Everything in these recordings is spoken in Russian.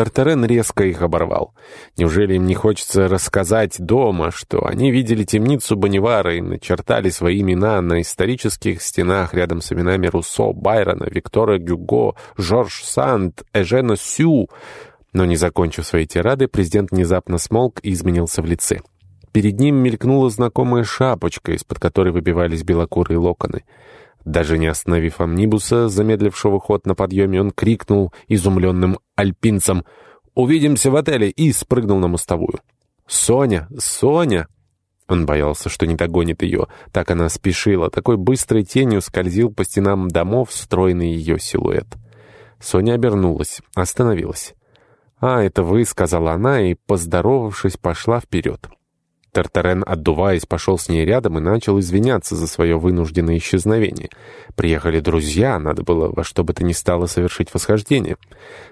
Тартарен резко их оборвал. Неужели им не хочется рассказать дома, что они видели темницу Бонневара и начертали свои имена на исторических стенах рядом с именами Руссо, Байрона, Виктора Гюго, Жорж Санд, Эжена Сю? Но не закончив свои тирады, президент внезапно смолк и изменился в лице. Перед ним мелькнула знакомая шапочка, из-под которой выбивались белокурые локоны. Даже не остановив амнибуса, замедлившего ход на подъеме, он крикнул изумленным альпинцам «Увидимся в отеле!» и спрыгнул на мостовую. «Соня! Соня!» Он боялся, что не догонит ее. Так она спешила. Такой быстрой тенью скользил по стенам домов стройный ее силуэт. Соня обернулась, остановилась. «А, это вы», — сказала она, и, поздоровавшись, пошла вперед. Тартарен, отдуваясь, пошел с ней рядом и начал извиняться за свое вынужденное исчезновение. Приехали друзья, надо было во что бы то ни стало совершить восхождение.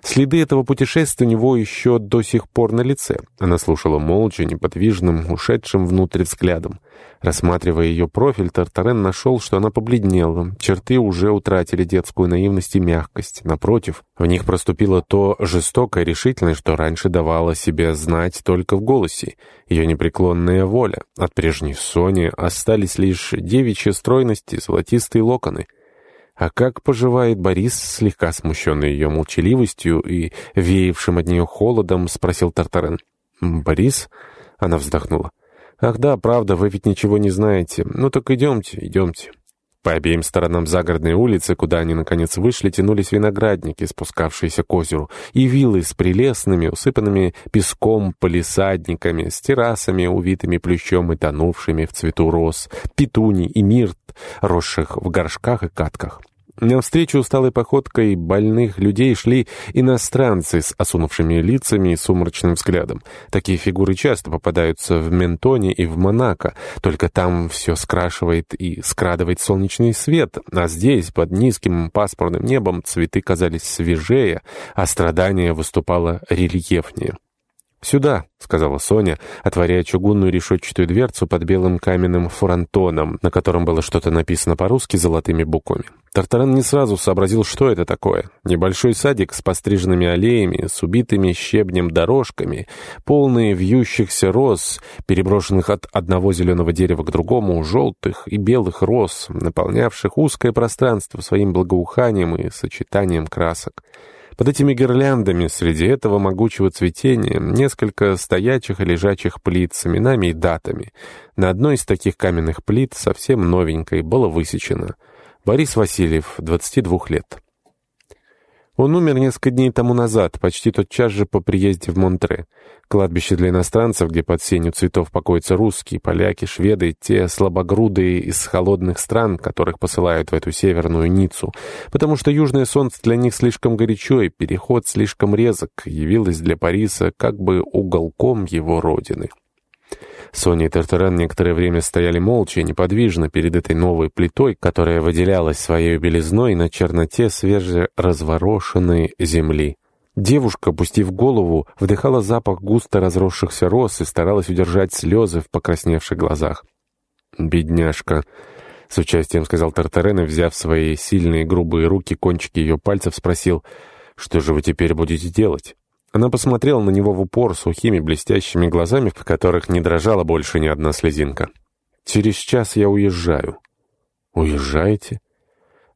Следы этого путешествия у него еще до сих пор на лице. Она слушала молча, неподвижным, ушедшим внутрь взглядом. Рассматривая ее профиль, Тартарен нашел, что она побледнела. Черты уже утратили детскую наивность и мягкость. Напротив, в них проступило то жестокое решительность, что раньше давало себе знать только в голосе. Ее непреклонная воля. От прежней Сони остались лишь девичья стройность и золотистые локоны. А как поживает Борис, слегка смущенный ее молчаливостью и веявшим от нее холодом, спросил Тартарен. «Борис?» — она вздохнула. «Ах да, правда, вы ведь ничего не знаете. Ну так идемте, идемте». По обеим сторонам загородной улицы, куда они, наконец, вышли, тянулись виноградники, спускавшиеся к озеру, и виллы с прелестными, усыпанными песком полисадниками, с террасами, увитыми плющом и тонувшими в цвету роз, петуний и мирт, росших в горшках и катках. Навстречу усталой походкой больных людей шли иностранцы с осунувшими лицами и сумрачным взглядом. Такие фигуры часто попадаются в Ментоне и в Монако, только там все скрашивает и скрадывает солнечный свет, а здесь, под низким пасмурным небом, цветы казались свежее, а страдание выступало рельефнее. «Сюда», — сказала Соня, отворяя чугунную решетчатую дверцу под белым каменным фронтоном, на котором было что-то написано по-русски золотыми буквами. Тартаран не сразу сообразил, что это такое. Небольшой садик с постриженными аллеями, с убитыми щебнем дорожками, полные вьющихся роз, переброшенных от одного зеленого дерева к другому, желтых и белых роз, наполнявших узкое пространство своим благоуханием и сочетанием красок. Под этими гирляндами, среди этого могучего цветения, несколько стоячих и лежачих плит с именами и датами. На одной из таких каменных плит, совсем новенькой, было высечено «Борис Васильев, 22 лет». Он умер несколько дней тому назад, почти тотчас же по приезде в Монтре. Кладбище для иностранцев, где под сенью цветов покоятся русские, поляки, шведы, те слабогрудые из холодных стран, которых посылают в эту северную Ниццу, потому что южное солнце для них слишком горячо, и переход слишком резок, явилось для Париса как бы уголком его родины. Соня и Тартаран некоторое время стояли молча и неподвижно перед этой новой плитой, которая выделялась своей белизной на черноте свежеразворошенной земли. Девушка, опустив голову, вдыхала запах густо разросшихся роз и старалась удержать слезы в покрасневших глазах. «Бедняжка!» — с участием сказал Тартарен и, взяв свои сильные грубые руки, кончики ее пальцев, спросил, «Что же вы теперь будете делать?» Она посмотрела на него в упор сухими блестящими глазами, в которых не дрожала больше ни одна слезинка. «Через час я уезжаю». «Уезжаете?»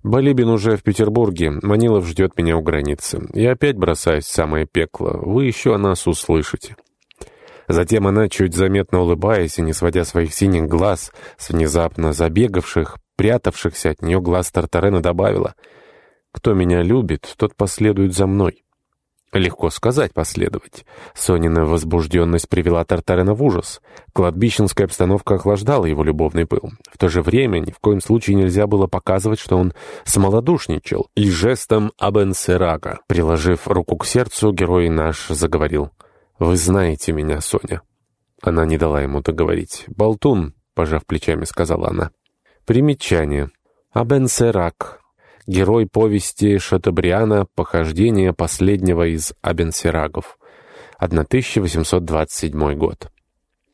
«Балибин уже в Петербурге. Манилов ждет меня у границы. Я опять бросаюсь в самое пекло. Вы еще о нас услышите». Затем она, чуть заметно улыбаясь и не сводя своих синих глаз с внезапно забегавших, прятавшихся от нее глаз Тартарена, добавила, «Кто меня любит, тот последует за мной». Легко сказать последовать. Сонина возбужденность привела Тартарина в ужас. Кладбищенская обстановка охлаждала его любовный пыл. В то же время ни в коем случае нельзя было показывать, что он смолодушничал. И жестом Абенсерага, приложив руку к сердцу, герой наш заговорил. «Вы знаете меня, Соня». Она не дала ему договорить. «Болтун», — пожав плечами, сказала она. Примечание. Абенсерак герой повести Шатабриана «Похождение последнего из Абенсерагов», 1827 год.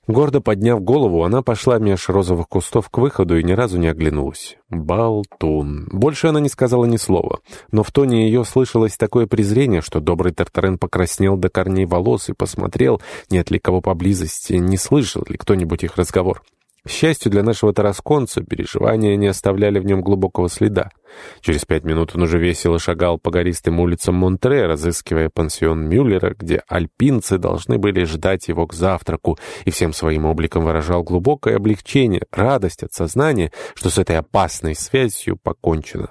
Гордо подняв голову, она пошла меж розовых кустов к выходу и ни разу не оглянулась. Болтун. Больше она не сказала ни слова. Но в тоне ее слышалось такое презрение, что добрый Тартарен покраснел до корней волос и посмотрел, нет ли кого поблизости, не слышал ли кто-нибудь их разговор. К счастью для нашего тарасконца, переживания не оставляли в нем глубокого следа. Через пять минут он уже весело шагал по гористым улицам Монтре, разыскивая пансион Мюллера, где альпинцы должны были ждать его к завтраку, и всем своим обликом выражал глубокое облегчение, радость от сознания, что с этой опасной связью покончено.